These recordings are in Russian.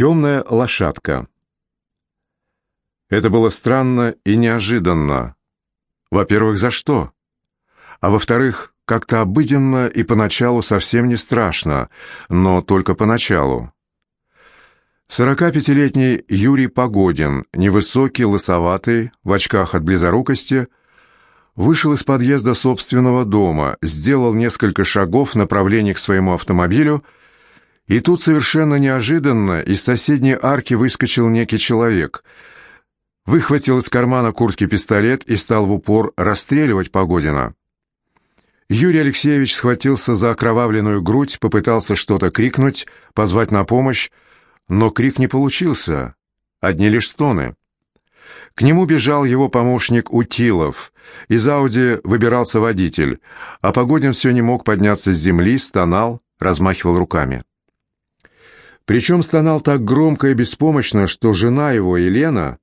Темная лошадка. Это было странно и неожиданно. Во-первых, за что? А во-вторых, как-то обыденно и поначалу совсем не страшно, но только поначалу. 45-летний Юрий Погодин, невысокий, лысоватый, в очках от близорукости, вышел из подъезда собственного дома, сделал несколько шагов в направлении к своему автомобилю — и тут совершенно неожиданно из соседней арки выскочил некий человек, выхватил из кармана куртки пистолет и стал в упор расстреливать Погодина. Юрий Алексеевич схватился за окровавленную грудь, попытался что-то крикнуть, позвать на помощь, но крик не получился, одни лишь стоны. К нему бежал его помощник Утилов. Из Ауди выбирался водитель, а Погодин все не мог подняться с земли, стонал, размахивал руками. Причем стонал так громко и беспомощно, что жена его, Елена,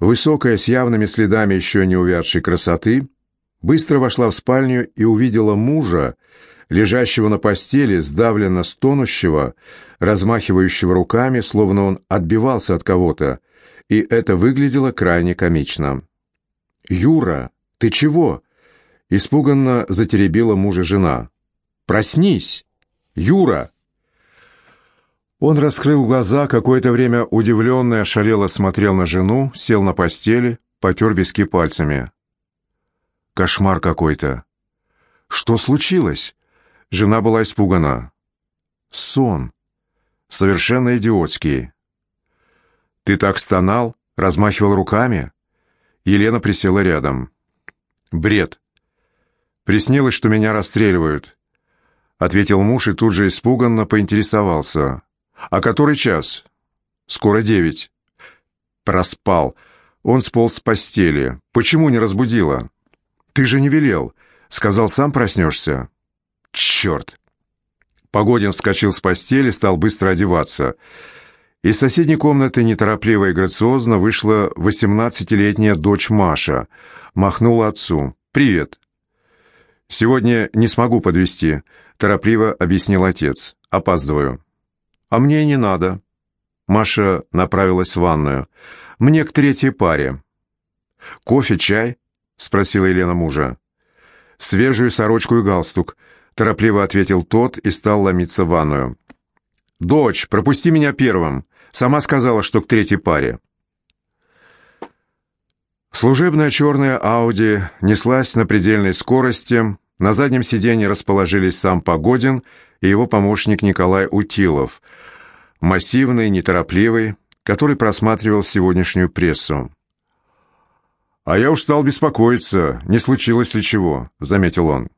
высокая, с явными следами еще не увядшей красоты, быстро вошла в спальню и увидела мужа, лежащего на постели, сдавленно стонущего, размахивающего руками, словно он отбивался от кого-то, и это выглядело крайне комично. «Юра, ты чего?» — испуганно затеребила мужа жена. «Проснись! Юра!» Он раскрыл глаза, какое-то время удивленно и ошалело смотрел на жену, сел на постели, потер виски пальцами. Кошмар какой-то. Что случилось? Жена была испугана. Сон. Совершенно идиотский. Ты так стонал, размахивал руками? Елена присела рядом. Бред. Приснилось, что меня расстреливают. Ответил муж и тут же испуганно поинтересовался. «А который час?» «Скоро девять». Проспал. Он сполз с постели. «Почему не разбудила?» «Ты же не велел. Сказал, сам проснешься». «Черт!» Погодин вскочил с постели, стал быстро одеваться. Из соседней комнаты неторопливо и грациозно вышла восемнадцатилетняя дочь Маша. Махнула отцу. «Привет». «Сегодня не смогу подвезти», — торопливо объяснил отец. «Опаздываю». «А мне не надо». Маша направилась в ванную. «Мне к третьей паре». «Кофе, чай?» — спросила Елена мужа. «Свежую сорочку и галстук», — торопливо ответил тот и стал ломиться в ванную. «Дочь, пропусти меня первым. Сама сказала, что к третьей паре». Служебная черная Ауди неслась на предельной скорости. На заднем сиденье расположились сам Погодин и его помощник Николай Утилов — массивный, неторопливый, который просматривал сегодняшнюю прессу. «А я уж стал беспокоиться, не случилось ли чего», — заметил он.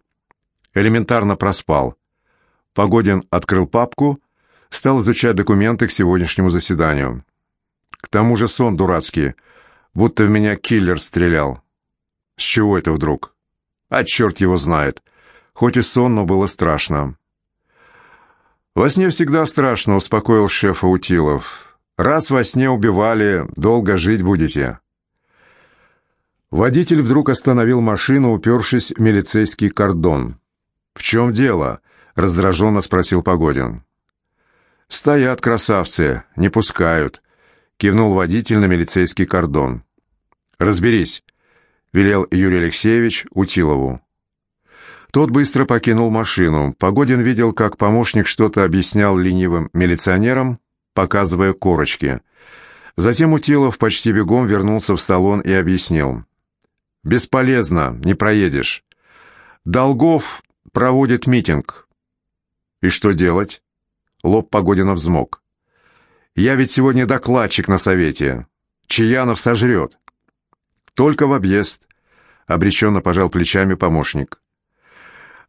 Элементарно проспал. Погодин открыл папку, стал изучать документы к сегодняшнему заседанию. К тому же сон дурацкий, будто в меня киллер стрелял. С чего это вдруг? А черт его знает. Хоть и сон, но было страшно. «Во сне всегда страшно», — успокоил шеф Аутилов. «Раз во сне убивали, долго жить будете». Водитель вдруг остановил машину, упершись в милицейский кордон. «В чем дело?» — раздраженно спросил Погодин. «Стоят красавцы, не пускают», — кивнул водитель на милицейский кордон. «Разберись», — велел Юрий Алексеевич Утилову. Тот быстро покинул машину. Погодин видел, как помощник что-то объяснял ленивым милиционерам, показывая корочки. Затем Утилов почти бегом вернулся в салон и объяснил. «Бесполезно, не проедешь. Долгов проводит митинг». «И что делать?» Лоб Погодина взмок. «Я ведь сегодня докладчик на совете. Чаянов сожрет». «Только в объезд», — обреченно пожал плечами помощник.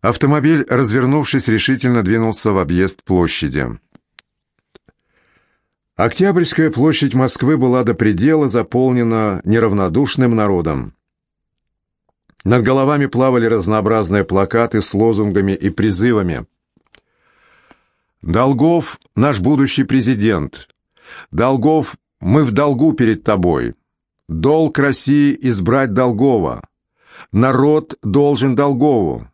Автомобиль, развернувшись, решительно двинулся в объезд площади. Октябрьская площадь Москвы была до предела заполнена неравнодушным народом. Над головами плавали разнообразные плакаты с лозунгами и призывами. «Долгов — наш будущий президент. Долгов — мы в долгу перед тобой. Долг России — избрать Долгова. Народ должен Долгову.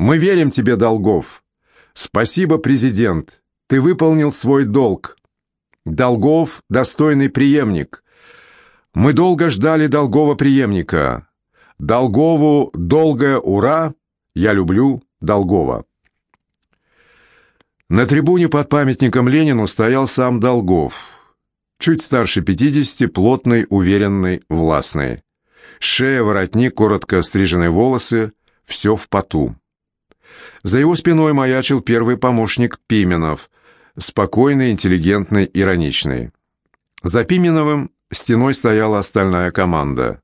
Мы верим тебе, Долгов. Спасибо, президент. Ты выполнил свой долг. Долгов – достойный преемник. Мы долго ждали Долгова преемника. Долгову долгое ура, я люблю Долгова. На трибуне под памятником Ленину стоял сам Долгов. Чуть старше 50, плотный, уверенный, властный. Шея, воротник, коротко стриженные волосы, все в поту. За его спиной маячил первый помощник Пименов, спокойный, интеллигентный, ироничный. За Пименовым стеной стояла остальная команда.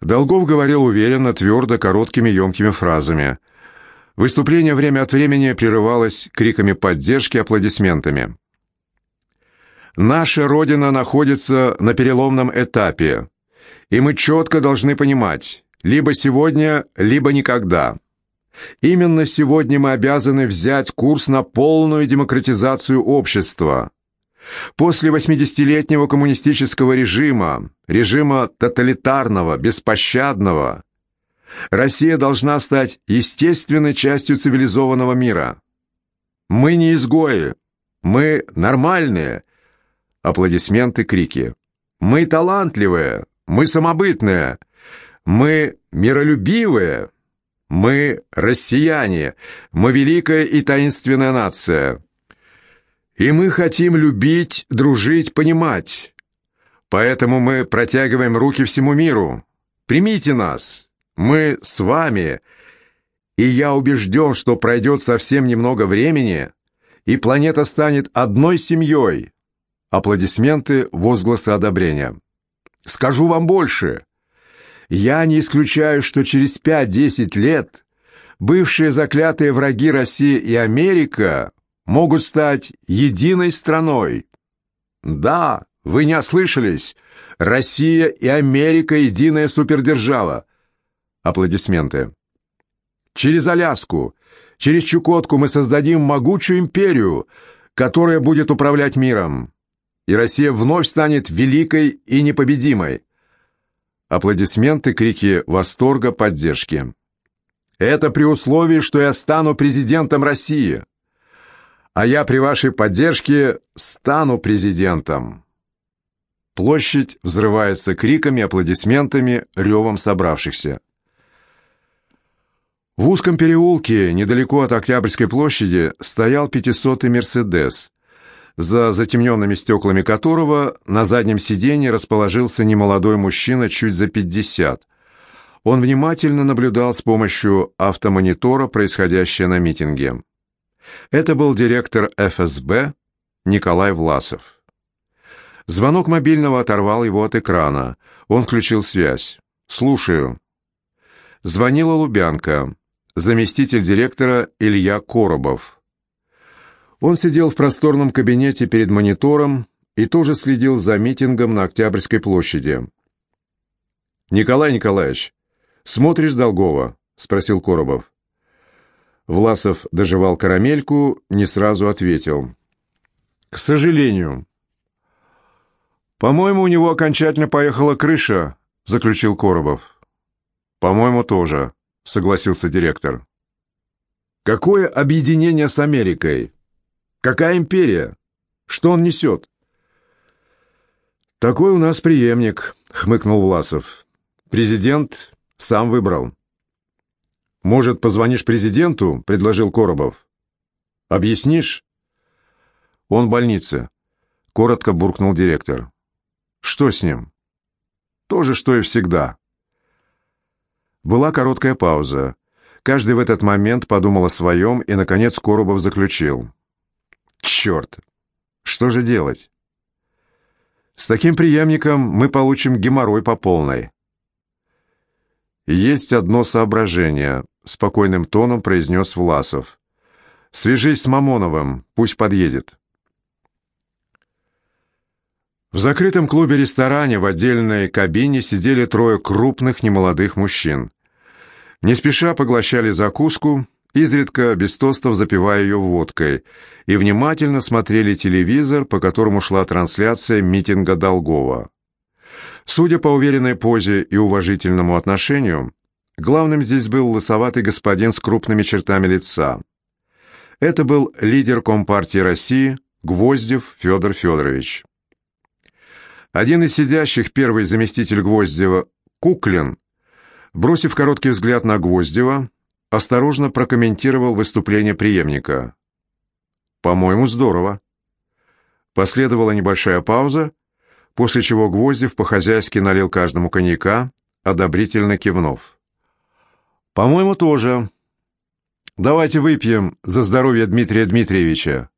Долгов говорил уверенно, твердо, короткими, емкими фразами – Выступление время от времени прерывалось криками поддержки, аплодисментами. «Наша Родина находится на переломном этапе, и мы четко должны понимать, либо сегодня, либо никогда. Именно сегодня мы обязаны взять курс на полную демократизацию общества. После 80-летнего коммунистического режима, режима тоталитарного, беспощадного, Россия должна стать естественной частью цивилизованного мира. Мы не изгои, мы нормальные. Аплодисменты, крики. Мы талантливые, мы самобытные, мы миролюбивые, мы россияне, мы великая и таинственная нация. И мы хотим любить, дружить, понимать. Поэтому мы протягиваем руки всему миру. Примите нас. Мы с вами, и я убежден, что пройдет совсем немного времени, и планета станет одной семьей. Аплодисменты, возгласы одобрения. Скажу вам больше. Я не исключаю, что через 5-10 лет бывшие заклятые враги России и Америка могут стать единой страной. Да, вы не ослышались. Россия и Америка – единая супердержава. Аплодисменты. Через Аляску, через Чукотку мы создадим могучую империю, которая будет управлять миром. И Россия вновь станет великой и непобедимой. Аплодисменты, крики восторга, поддержки. Это при условии, что я стану президентом России. А я при вашей поддержке стану президентом. Площадь взрывается криками, аплодисментами, ревом собравшихся. В узком переулке, недалеко от Октябрьской площади, стоял пятисотый «Мерседес», за затемненными стеклами которого на заднем сиденье расположился немолодой мужчина чуть за пятьдесят. Он внимательно наблюдал с помощью автомонитора происходящее на митинге. Это был директор ФСБ Николай Власов. Звонок мобильного оторвал его от экрана. Он включил связь. «Слушаю». Звонила Лубянка заместитель директора Илья Коробов. Он сидел в просторном кабинете перед монитором и тоже следил за митингом на Октябрьской площади. «Николай Николаевич, смотришь Долгова?» — спросил Коробов. Власов доживал карамельку, не сразу ответил. «К сожалению». «По-моему, у него окончательно поехала крыша», — заключил Коробов. «По-моему, тоже», — согласился директор. «Какое объединение с Америкой? Какая империя? Что он несет?» «Такой у нас преемник», — хмыкнул Власов. «Президент сам выбрал». «Может, позвонишь президенту?» — предложил Коробов. «Объяснишь?» «Он в больнице», — коротко буркнул директор. «Что с ним?» «То же, что и всегда». Была короткая пауза. Каждый в этот момент подумал о своем, и, наконец, Коробов заключил. «Черт! Что же делать?» «С таким преемником мы получим геморрой по полной». «Есть одно соображение», — спокойным тоном произнес Власов. «Свяжись с Мамоновым, пусть подъедет». В закрытом клубе-ресторане в отдельной кабине сидели трое крупных немолодых мужчин. Не спеша поглощали закуску, изредка без тостов запивая ее водкой, и внимательно смотрели телевизор, по которому шла трансляция митинга Долгова. Судя по уверенной позе и уважительному отношению, главным здесь был лысоватый господин с крупными чертами лица. Это был лидер Компартии России Гвоздев Федор Федорович. Один из сидящих, первый заместитель Гвоздева, Куклин, бросив короткий взгляд на Гвоздева, осторожно прокомментировал выступление преемника. «По-моему, здорово». Последовала небольшая пауза, после чего Гвоздев по-хозяйски налил каждому коньяка, одобрительно кивнув. «По-моему, тоже. Давайте выпьем за здоровье Дмитрия Дмитриевича».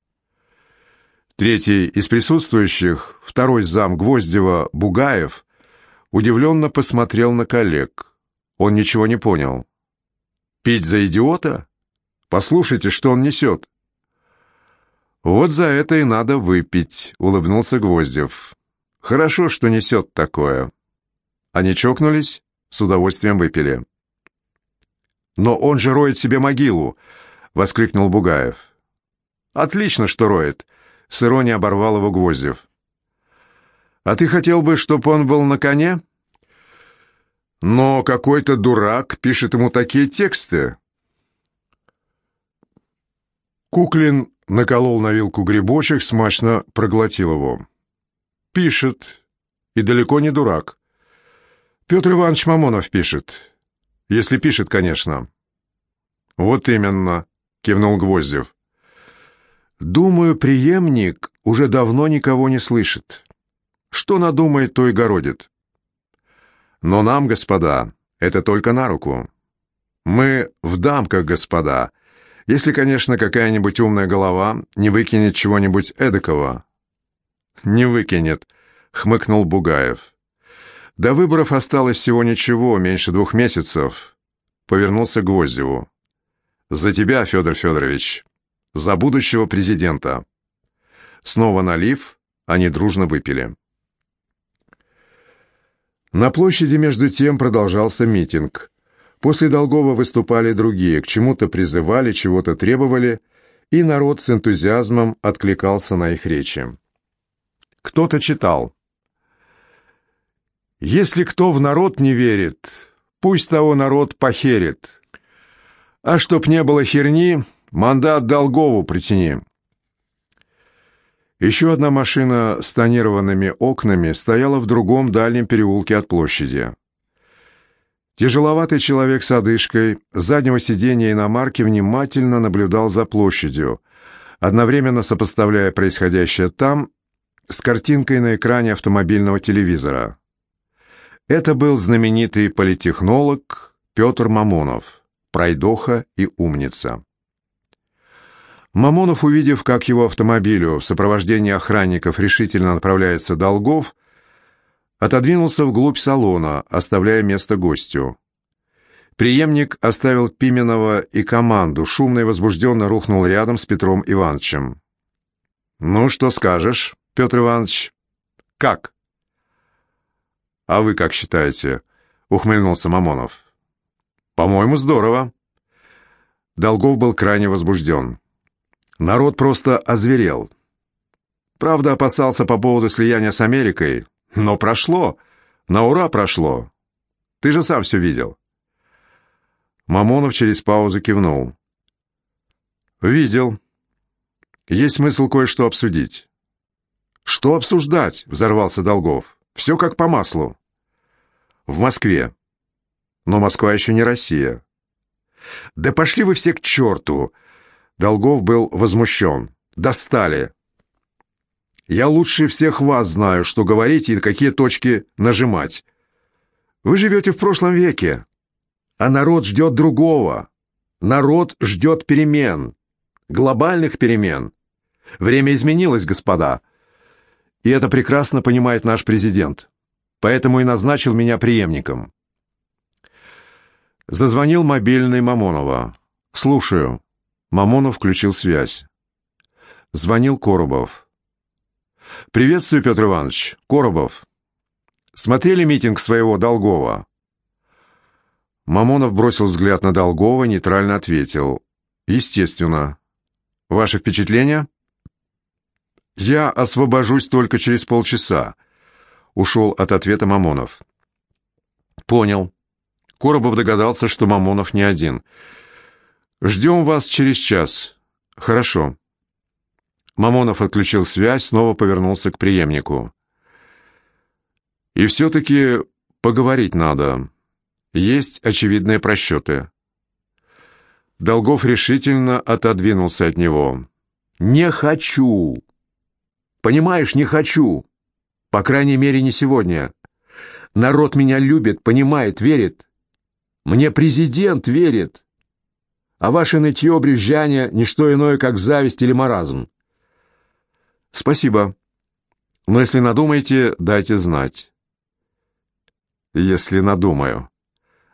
Третий из присутствующих, второй зам Гвоздева, Бугаев, удивленно посмотрел на коллег. Он ничего не понял. «Пить за идиота? Послушайте, что он несет». «Вот за это и надо выпить», — улыбнулся Гвоздев. «Хорошо, что несет такое». Они чокнулись, с удовольствием выпили. «Но он же роет себе могилу!» — воскликнул Бугаев. «Отлично, что роет!» — с иронией оборвал его Гвоздев. «А ты хотел бы, чтобы он был на коне?» «Но какой-то дурак пишет ему такие тексты!» Куклин наколол на вилку грибочек, смачно проглотил его. «Пишет. И далеко не дурак. Петр Иванович Мамонов пишет. Если пишет, конечно». «Вот именно», — кивнул Гвоздев. «Думаю, преемник уже давно никого не слышит. Что надумает, то и городит. Но нам, господа, это только на руку. Мы в дамках, господа, если, конечно, какая-нибудь умная голова не выкинет чего-нибудь эдакого». «Не выкинет», — хмыкнул Бугаев. «До выборов осталось всего ничего, меньше двух месяцев». Повернулся к Гвоздеву. «За тебя, Федор Федорович. За будущего президента». Снова налив, они дружно выпили. На площади между тем продолжался митинг. После Долгова выступали другие, к чему-то призывали, чего-то требовали, и народ с энтузиазмом откликался на их речи. Кто-то читал. «Если кто в народ не верит, пусть того народ похерит. А чтоб не было херни, мандат Долгову притяни». Еще одна машина с тонированными окнами стояла в другом дальнем переулке от площади. Тяжеловатый человек с одышкой с заднего сиденья иномарки внимательно наблюдал за площадью, одновременно сопоставляя происходящее там с картинкой на экране автомобильного телевизора. Это был знаменитый политехнолог Петр Мамонов, пройдоха и умница. Мамонов, увидев, как его автомобилю в сопровождении охранников решительно направляется Долгов, отодвинулся вглубь салона, оставляя место гостю. Приемник оставил Пименова и команду, шумно и возбужденно рухнул рядом с Петром Ивановичем. «Ну, что скажешь, Петр Иванович?» «Как?» «А вы как считаете?» — ухмыльнулся Мамонов. «По-моему, здорово». Долгов был крайне возбужден. Народ просто озверел. Правда, опасался по поводу слияния с Америкой, но прошло. На ура прошло. Ты же сам все видел. Мамонов через паузу кивнул. «Видел. Есть смысл кое-что обсудить». «Что обсуждать?» — взорвался Долгов. «Все как по маслу». «В Москве. Но Москва еще не Россия». «Да пошли вы все к черту!» Долгов был возмущен. «Достали. Я лучше всех вас знаю, что говорить и какие точки нажимать. Вы живете в прошлом веке, а народ ждет другого. Народ ждет перемен, глобальных перемен. Время изменилось, господа. И это прекрасно понимает наш президент. Поэтому и назначил меня преемником. Зазвонил мобильный Мамонова. «Слушаю». Мамонов включил связь. Звонил Коробов. «Приветствую, Петр Иванович. Коробов. Смотрели митинг своего Долгова?» Мамонов бросил взгляд на Долгова, нейтрально ответил. «Естественно. Ваши впечатления?» «Я освобожусь только через полчаса», — ушел от ответа Мамонов. «Понял». Коробов догадался, что Мамонов не один. «Ждем вас через час». «Хорошо». Мамонов отключил связь, снова повернулся к преемнику. «И все-таки поговорить надо. Есть очевидные просчеты». Долгов решительно отодвинулся от него. «Не хочу! Понимаешь, не хочу! По крайней мере, не сегодня. Народ меня любит, понимает, верит. Мне президент верит. А ваше нытье, брюзжание — ничто иное, как зависть или маразм. «Спасибо. Но если надумаете, дайте знать». «Если надумаю».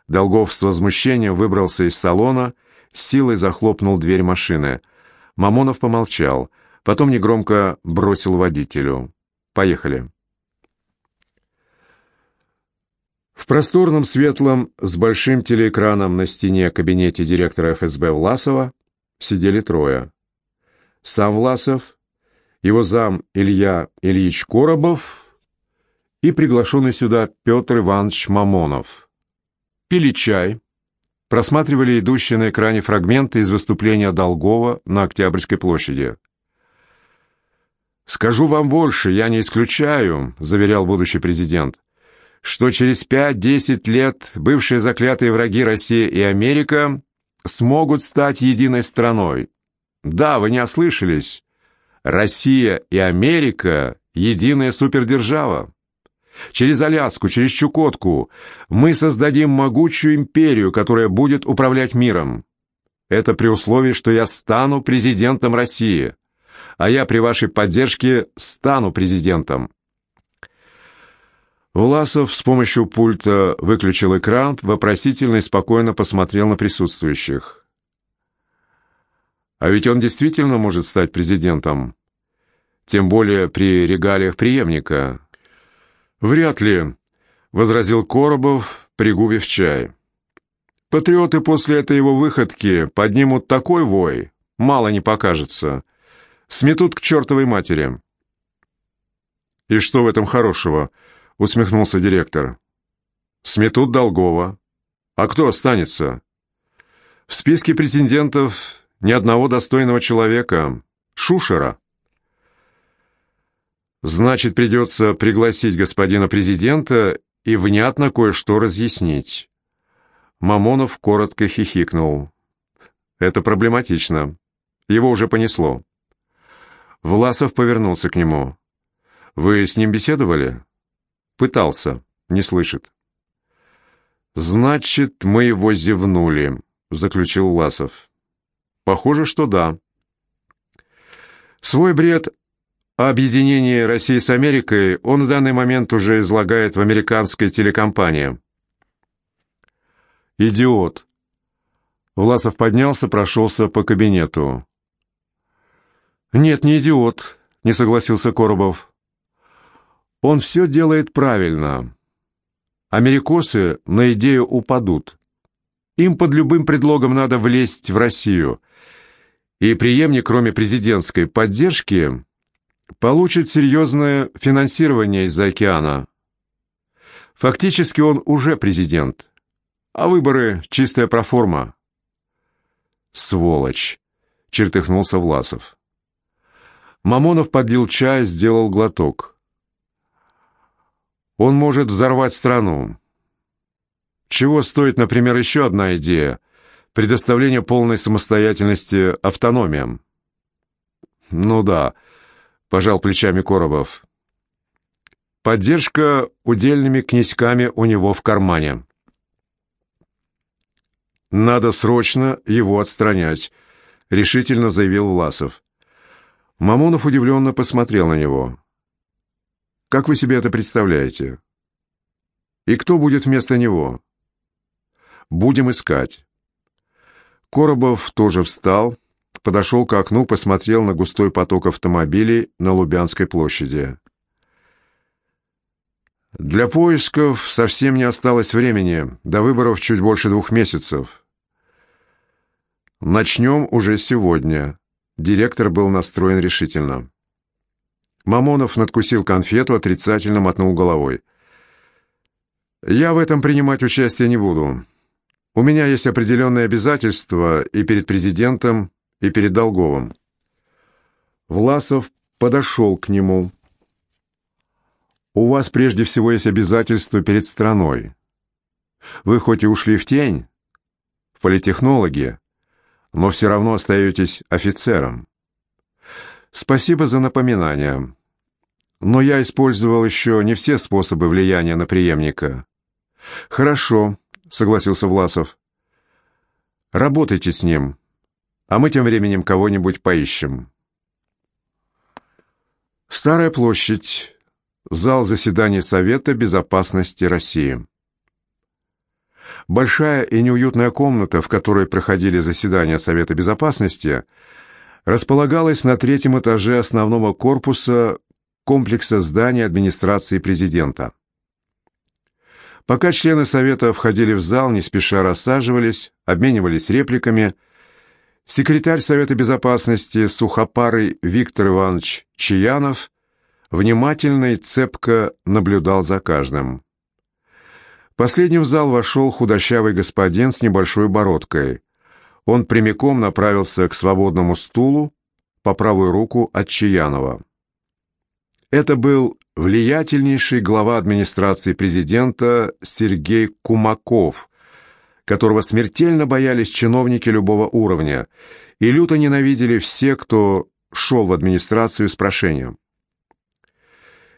Долгов с возмущением выбрался из салона, силой захлопнул дверь машины. Мамонов помолчал, потом негромко бросил водителю. «Поехали». В просторном светлом с большим телеэкраном на стене кабинете директора ФСБ Власова сидели трое. Сам Власов, его зам Илья Ильич Коробов и приглашенный сюда Петр Иванович Мамонов. Пили чай, просматривали идущие на экране фрагменты из выступления Долгова на Октябрьской площади. «Скажу вам больше, я не исключаю», — заверял будущий президент, «что через пять-десять лет бывшие заклятые враги Россия и Америка смогут стать единой страной. Да, вы не ослышались». Россия и Америка — единая супердержава. Через Аляску, через Чукотку мы создадим могучую империю, которая будет управлять миром. Это при условии, что я стану президентом России, а я при вашей поддержке стану президентом. Власов с помощью пульта выключил экран, вопросительно и спокойно посмотрел на присутствующих. А ведь он действительно может стать президентом, тем более при регалиях преемника. Вряд ли, возразил Коробов, пригубив чай. Патриоты после этой его выходки поднимут такой вой, мало не покажется. Сметут к чертовой матери. «И что в этом хорошего?» — усмехнулся директор. «Сметут Долгова. А кто останется?» «В списке претендентов ни одного достойного человека. Шушера. Значит, придется пригласить господина президента и внятно кое-что разъяснить. Мамонов коротко хихикнул. Это проблематично. Его уже понесло. Власов повернулся к нему. «Вы с ним беседовали?» «Пытался. Не слышит». «Значит, мы его зевнули», — заключил Власов. Похоже, что да. Свой бред о России с Америкой он в данный момент уже излагает в американской телекомпании. «Идиот!» Власов поднялся, прошелся по кабинету. «Нет, не идиот», — не согласился Коробов. «Он все делает правильно. Америкосы на идею упадут. Им под любым предлогом надо влезть в Россию и преемник, кроме президентской поддержки, получит серьезное финансирование из-за океана. Фактически он уже президент, а выборы – чистая проформа. «Сволочь!» – чертыхнулся Власов. Мамонов подлил чай, сделал глоток. Он может взорвать страну. Чего стоит, например, еще одна идея – предоставление полной самостоятельности автономиям. Ну да, пожал плечами Коробов. Поддержка удельными князьками у него в кармане. Надо срочно его отстранять, решительно заявил Власов. Мамонов удивленно посмотрел на него. Как вы себе это представляете? И кто будет вместо него? Будем искать. Коробов тоже встал, подошел к окну, посмотрел на густой поток автомобилей на Лубянской площади. Для поисков совсем не осталось времени, до выборов чуть больше двух месяцев. Начнем уже сегодня. Директор был настроен решительно. Мамонов надкусил конфету, отрицательно мотнул головой. «Я в этом принимать участие не буду. У меня есть определенные обязательства и перед президентом, и перед Долговым. Власов подошел к нему. «У вас прежде всего есть обязательства перед страной. Вы хоть и ушли в тень, в политехнологи, но все равно остаетесь офицером. Спасибо за напоминание. Но я использовал еще не все способы влияния на преемника. Хорошо, согласился Власов. Работайте с ним, а мы тем временем кого-нибудь поищем. Старая площадь. Зал заседаний Совета Безопасности России. Большая и неуютная комната, в которой проходили заседания Совета Безопасности, располагалась на третьем этаже основного корпуса комплекса зданий администрации президента. Пока члены Совета входили в зал, не спеша рассаживались, обменивались репликами, секретарь Совета Безопасности Сухопарый Виктор Иванович Чаянов внимательно и цепко наблюдал за каждым. Последним в зал вошел худощавый господин с небольшой бородкой. Он прямиком направился к свободному стулу по правую руку от Чаянова. Это был влиятельнейший глава администрации президента Сергей Кумаков, которого смертельно боялись чиновники любого уровня и люто ненавидели все, кто шел в администрацию с прошением.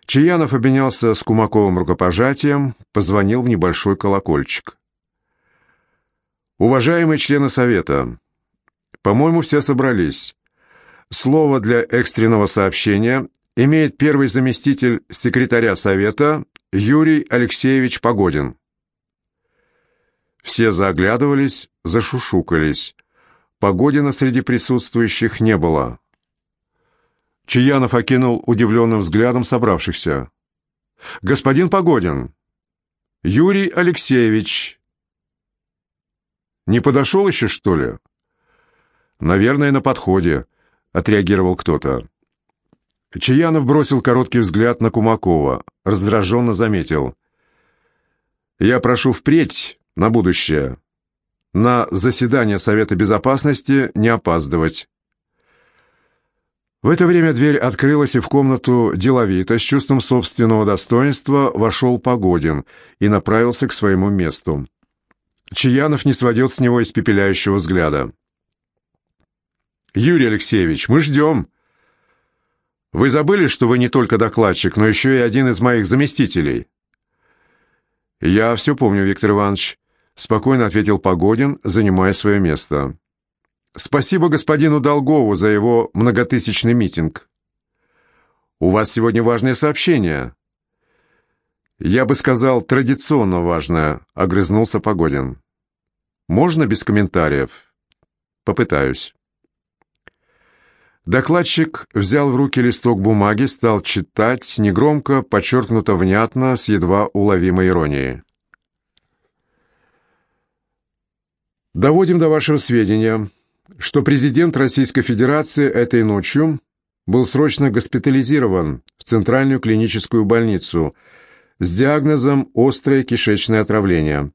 Чаянов обменялся с Кумаковым рукопожатием, позвонил в небольшой колокольчик. «Уважаемые члены Совета, по-моему, все собрались. Слово для экстренного сообщения имеет первый заместитель секретаря Совета Юрий Алексеевич Погодин». Все заглядывались, зашушукались. Погодина среди присутствующих не было. Чаянов окинул удивленным взглядом собравшихся. «Господин Погодин! Юрий Алексеевич!» «Не подошел еще, что ли?» «Наверное, на подходе», — отреагировал кто-то. Чаянов бросил короткий взгляд на Кумакова, раздраженно заметил. «Я прошу впредь, на будущее, на заседание Совета Безопасности не опаздывать». В это время дверь открылась, и в комнату деловито, с чувством собственного достоинства, вошел Погодин и направился к своему месту. Чаянов не сводил с него испепеляющего взгляда. «Юрий Алексеевич, мы ждем!» «Вы забыли, что вы не только докладчик, но еще и один из моих заместителей?» «Я все помню, Виктор Иванович», — спокойно ответил Погодин, занимая свое место. Спасибо господину Долгову за его многотысячный митинг. У вас сегодня важное сообщение. Я бы сказал, традиционно важное, огрызнулся Погодин. Можно без комментариев? Попытаюсь. Докладчик взял в руки листок бумаги, стал читать, негромко, подчеркнуто внятно, с едва уловимой иронией. «Доводим до вашего сведения что президент Российской Федерации этой ночью был срочно госпитализирован в Центральную клиническую больницу с диагнозом «острое кишечное отравление».